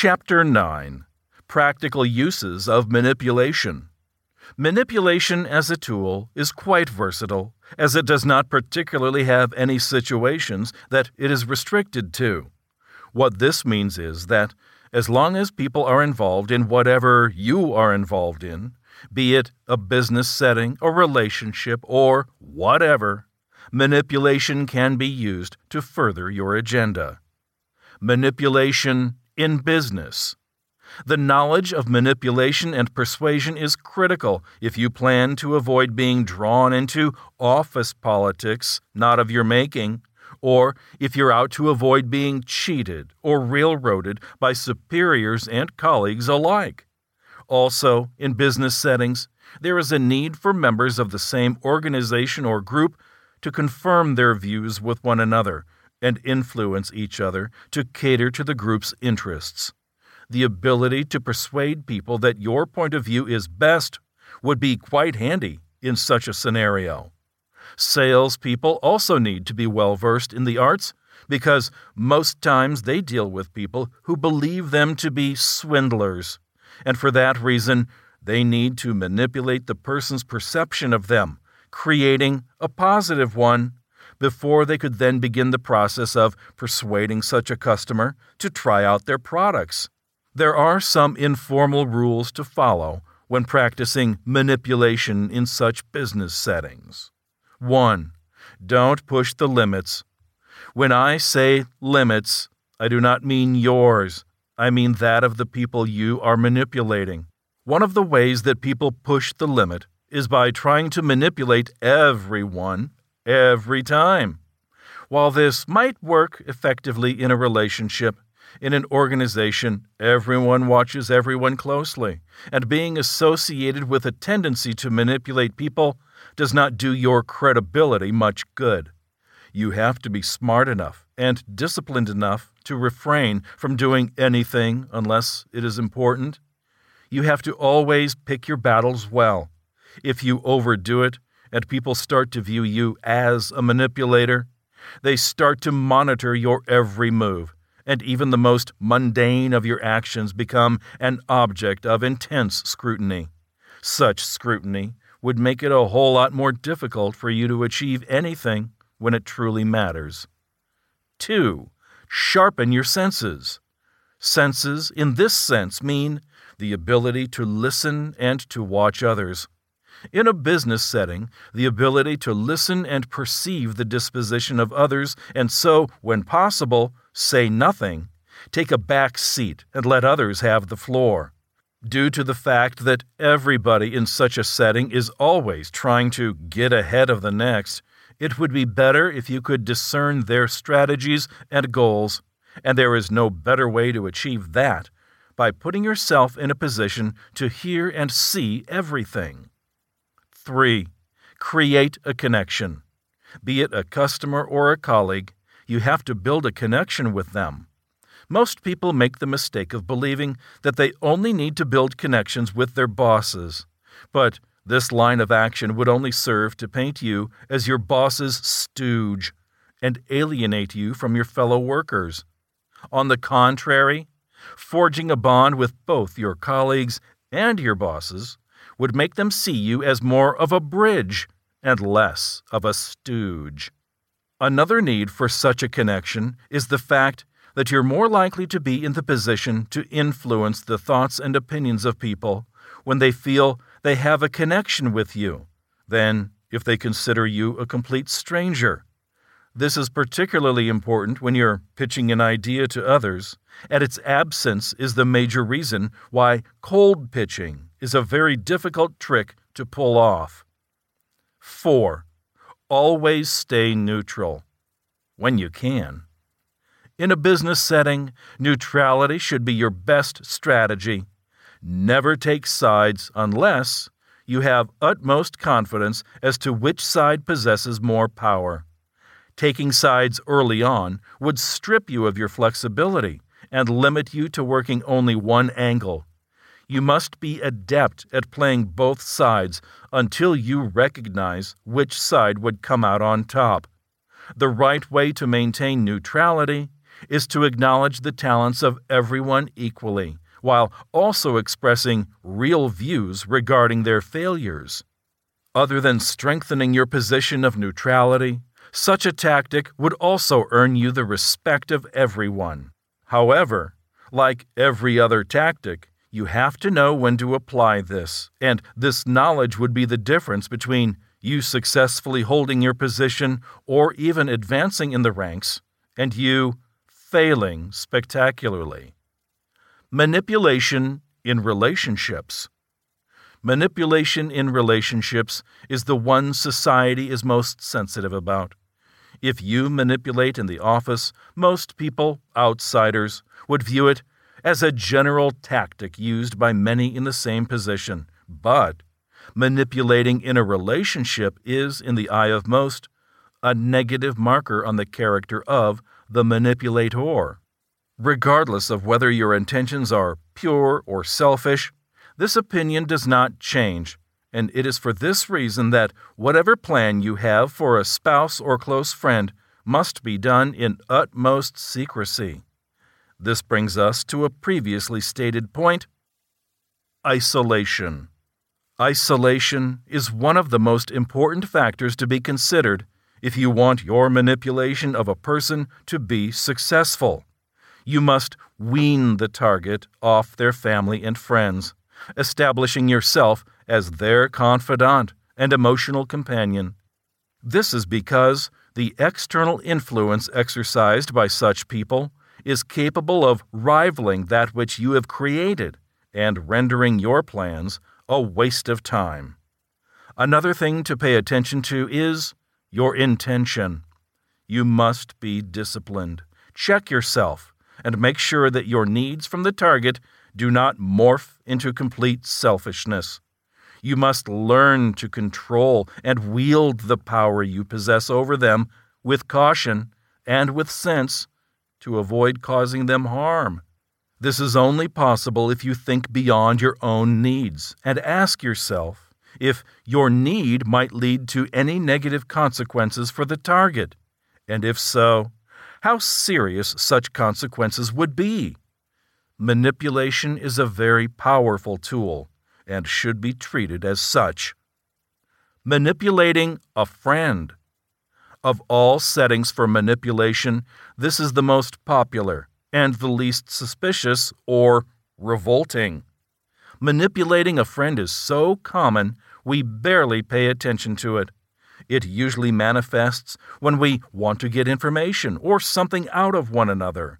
Chapter 9 Practical Uses of Manipulation. Manipulation as a tool is quite versatile, as it does not particularly have any situations that it is restricted to. What this means is that, as long as people are involved in whatever you are involved in, be it a business setting, a relationship, or whatever, manipulation can be used to further your agenda. Manipulation in business. The knowledge of manipulation and persuasion is critical if you plan to avoid being drawn into office politics not of your making, or if you're out to avoid being cheated or railroaded by superiors and colleagues alike. Also, in business settings, there is a need for members of the same organization or group to confirm their views with one another and influence each other to cater to the group's interests. The ability to persuade people that your point of view is best would be quite handy in such a scenario. Salespeople also need to be well versed in the arts because most times they deal with people who believe them to be swindlers, and for that reason, they need to manipulate the person's perception of them, creating a positive one before they could then begin the process of persuading such a customer to try out their products. There are some informal rules to follow when practicing manipulation in such business settings. 1. Don't push the limits. When I say limits, I do not mean yours, I mean that of the people you are manipulating. One of the ways that people push the limit is by trying to manipulate everyone every time. While this might work effectively in a relationship, in an organization, everyone watches everyone closely, and being associated with a tendency to manipulate people does not do your credibility much good. You have to be smart enough and disciplined enough to refrain from doing anything unless it is important. You have to always pick your battles well. If you overdo it, and people start to view you as a manipulator, they start to monitor your every move, and even the most mundane of your actions become an object of intense scrutiny. Such scrutiny would make it a whole lot more difficult for you to achieve anything when it truly matters. 2. Sharpen your senses. Senses, in this sense, mean the ability to listen and to watch others. In a business setting, the ability to listen and perceive the disposition of others, and so, when possible, say nothing, take a back seat and let others have the floor. Due to the fact that everybody in such a setting is always trying to get ahead of the next, it would be better if you could discern their strategies and goals, and there is no better way to achieve that by putting yourself in a position to hear and see everything. 3. Create a connection. Be it a customer or a colleague, you have to build a connection with them. Most people make the mistake of believing that they only need to build connections with their bosses. But this line of action would only serve to paint you as your boss's stooge and alienate you from your fellow workers. On the contrary, forging a bond with both your colleagues and your bosses would make them see you as more of a bridge and less of a stooge. Another need for such a connection is the fact that you're more likely to be in the position to influence the thoughts and opinions of people when they feel they have a connection with you than if they consider you a complete stranger. This is particularly important when you're pitching an idea to others, and its absence is the major reason why cold pitching is a very difficult trick to pull off. 4. Always stay neutral when you can. In a business setting, neutrality should be your best strategy. Never take sides unless you have utmost confidence as to which side possesses more power. Taking sides early on would strip you of your flexibility and limit you to working only one angle you must be adept at playing both sides until you recognize which side would come out on top. The right way to maintain neutrality is to acknowledge the talents of everyone equally, while also expressing real views regarding their failures. Other than strengthening your position of neutrality, such a tactic would also earn you the respect of everyone. However, like every other tactic, you have to know when to apply this, and this knowledge would be the difference between you successfully holding your position or even advancing in the ranks, and you failing spectacularly. Manipulation in relationships. Manipulation in relationships is the one society is most sensitive about. If you manipulate in the office, most people, outsiders, would view it as a general tactic used by many in the same position. But manipulating in a relationship is, in the eye of most, a negative marker on the character of the manipulator. Regardless of whether your intentions are pure or selfish, this opinion does not change, and it is for this reason that whatever plan you have for a spouse or close friend must be done in utmost secrecy. This brings us to a previously stated point isolation. Isolation is one of the most important factors to be considered if you want your manipulation of a person to be successful. You must wean the target off their family and friends, establishing yourself as their confidant and emotional companion. This is because the external influence exercised by such people is capable of rivaling that which you have created and rendering your plans a waste of time. Another thing to pay attention to is your intention. You must be disciplined. Check yourself and make sure that your needs from the target do not morph into complete selfishness. You must learn to control and wield the power you possess over them with caution and with sense to avoid causing them harm. This is only possible if you think beyond your own needs and ask yourself if your need might lead to any negative consequences for the target, and if so, how serious such consequences would be. Manipulation is a very powerful tool and should be treated as such. Manipulating a friend. Of all settings for manipulation, this is the most popular and the least suspicious or revolting. Manipulating a friend is so common we barely pay attention to it. It usually manifests when we want to get information or something out of one another.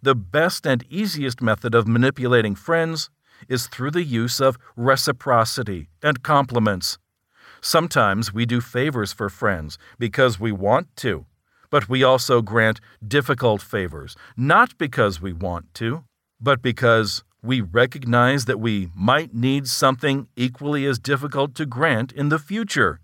The best and easiest method of manipulating friends is through the use of reciprocity and compliments. Sometimes we do favors for friends because we want to, but we also grant difficult favors, not because we want to, but because we recognize that we might need something equally as difficult to grant in the future.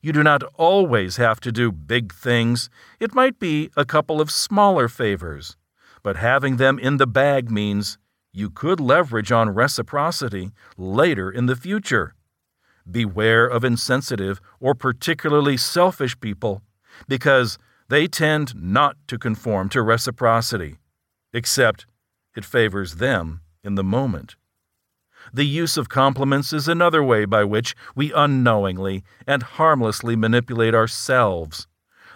You do not always have to do big things, it might be a couple of smaller favors. But having them in the bag means you could leverage on reciprocity later in the future. Beware of insensitive or particularly selfish people because they tend not to conform to reciprocity, except it favors them in the moment. The use of compliments is another way by which we unknowingly and harmlessly manipulate ourselves.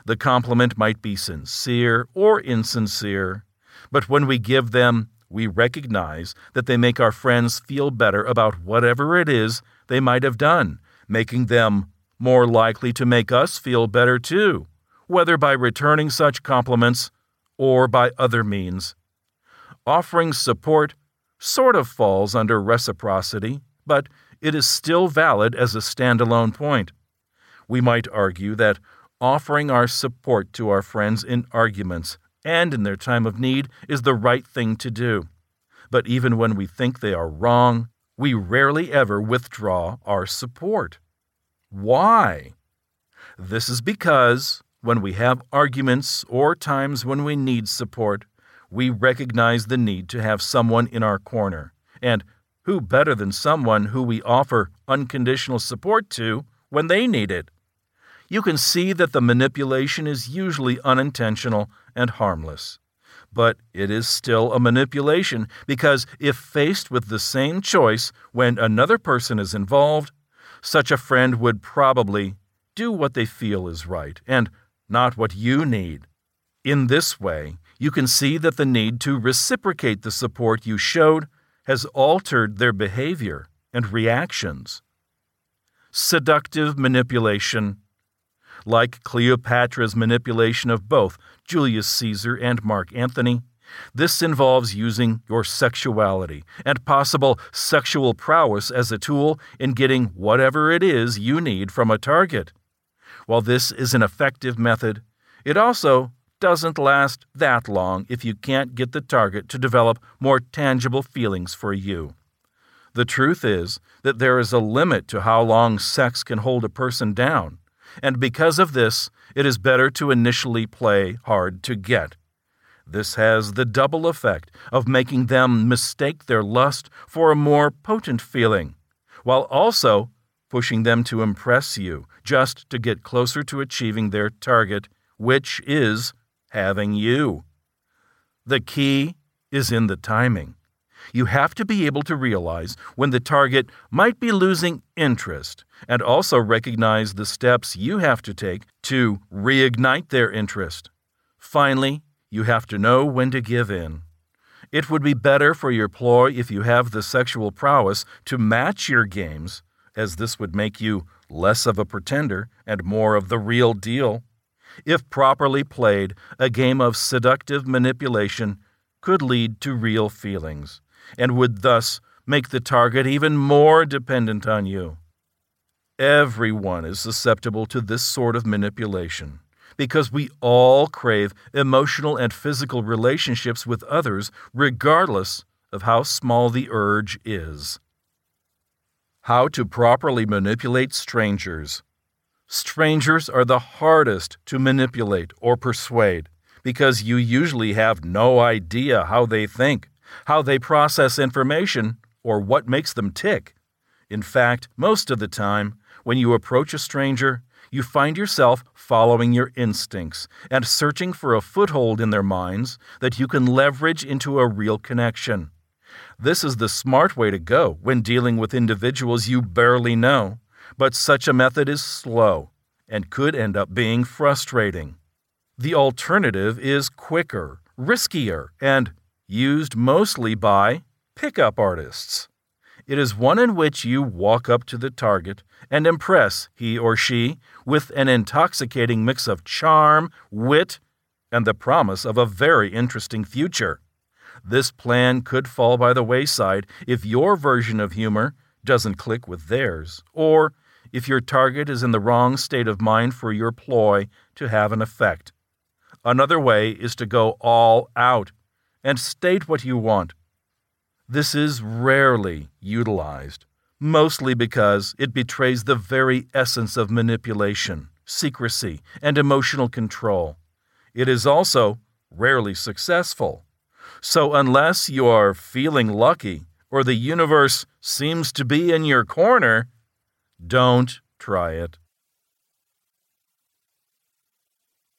The compliment might be sincere or insincere, but when we give them, we recognize that they make our friends feel better about whatever it is they might have done, making them more likely to make us feel better too whether by returning such compliments or by other means. Offering support sort of falls under reciprocity, but it is still valid as a standalone point. We might argue that offering our support to our friends in arguments and in their time of need is the right thing to do. But even when we think they are wrong, we rarely ever withdraw our support. Why? This is because when we have arguments or times when we need support, we recognize the need to have someone in our corner. And who better than someone who we offer unconditional support to when they need it? You can see that the manipulation is usually unintentional and harmless. but it is still a manipulation because if faced with the same choice when another person is involved, such a friend would probably do what they feel is right and not what you need. In this way, you can see that the need to reciprocate the support you showed has altered their behavior and reactions. Seductive manipulation. Like Cleopatra's manipulation of both Julius Caesar and Mark Antony, this involves using your sexuality and possible sexual prowess as a tool in getting whatever it is you need from a target. While this is an effective method, it also doesn't last that long if you can't get the target to develop more tangible feelings for you. The truth is that there is a limit to how long sex can hold a person down, and because of this, it is better to initially play hard to get. This has the double effect of making them mistake their lust for a more potent feeling, while also pushing them to impress you just to get closer to achieving their target, which is having you. The key is in the timing. You have to be able to realize when the target might be losing interest and also recognize the steps you have to take to reignite their interest. Finally, you have to know when to give in. It would be better for your ploy if you have the sexual prowess to match your games, as this would make you less of a pretender and more of the real deal. If properly played, a game of seductive manipulation could lead to real feelings and would thus make the target even more dependent on you. Everyone is susceptible to this sort of manipulation because we all crave emotional and physical relationships with others, regardless of how small the urge is. How to properly manipulate strangers. Strangers are the hardest to manipulate or persuade because you usually have no idea how they think how they process information, or what makes them tick. In fact, most of the time, when you approach a stranger, you find yourself following your instincts and searching for a foothold in their minds that you can leverage into a real connection. This is the smart way to go when dealing with individuals you barely know, but such a method is slow and could end up being frustrating. The alternative is quicker, riskier, and used mostly by pickup artists. It is one in which you walk up to the target and impress he or she with an intoxicating mix of charm, wit, and the promise of a very interesting future. This plan could fall by the wayside if your version of humor doesn't click with theirs, or if your target is in the wrong state of mind for your ploy to have an effect. Another way is to go all out and state what you want. This is rarely utilized, mostly because it betrays the very essence of manipulation, secrecy, and emotional control. It is also rarely successful. So, unless you are feeling lucky or the universe seems to be in your corner, don't try it.